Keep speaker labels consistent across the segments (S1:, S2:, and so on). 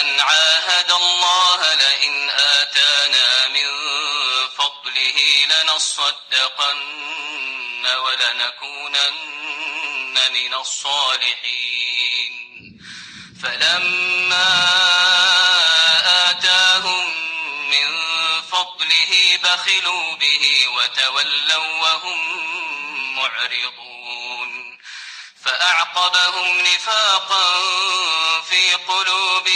S1: ومن عاهد الله لئن آتانا من فضله لنصدقن ولنكونن من الصالحين فلما آتاهم من فضله بخلوا به وتولوا وهم معرضون فأعقبهم نفاقا في قلوبهم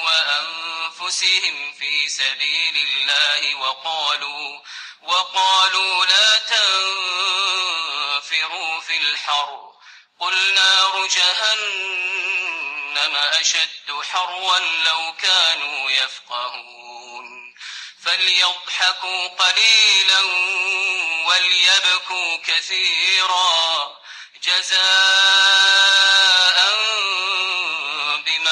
S1: أنفسهم في سبيل الله وقالوا وقالوا لا تنفروا في الحر
S2: قل نار
S1: جهنم أشد حروا لو كانوا يفقهون فليضحكوا قليلا وليبكوا كثيرا جزاء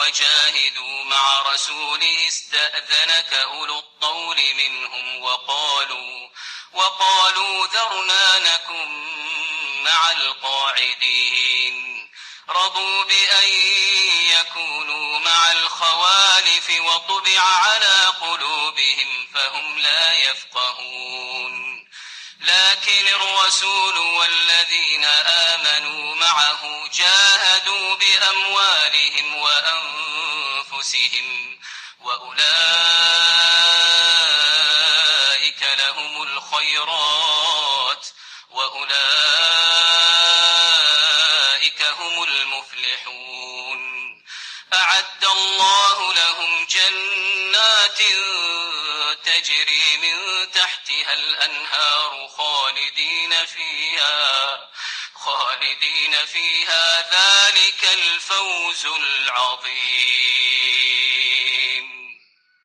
S1: وجاهدوا مع رسول استأذنك أولو الطول منهم وقالوا وقالوا ذرنا نكن مع القاعدين رضوا بأن يكونوا مع الخوالف وطبع على قلوبهم فهم لا يفقهون لكن الرسول والذين آمنوا معه جاهدوا بأموالهم وأموالهم أنفسهم وأولئك لهم الخيرات وأولئك هم المفلحون أعد الله لهم جنات تجري من تحتها الأنهار خالدين خالدين فيها ذلك الفوز العظيم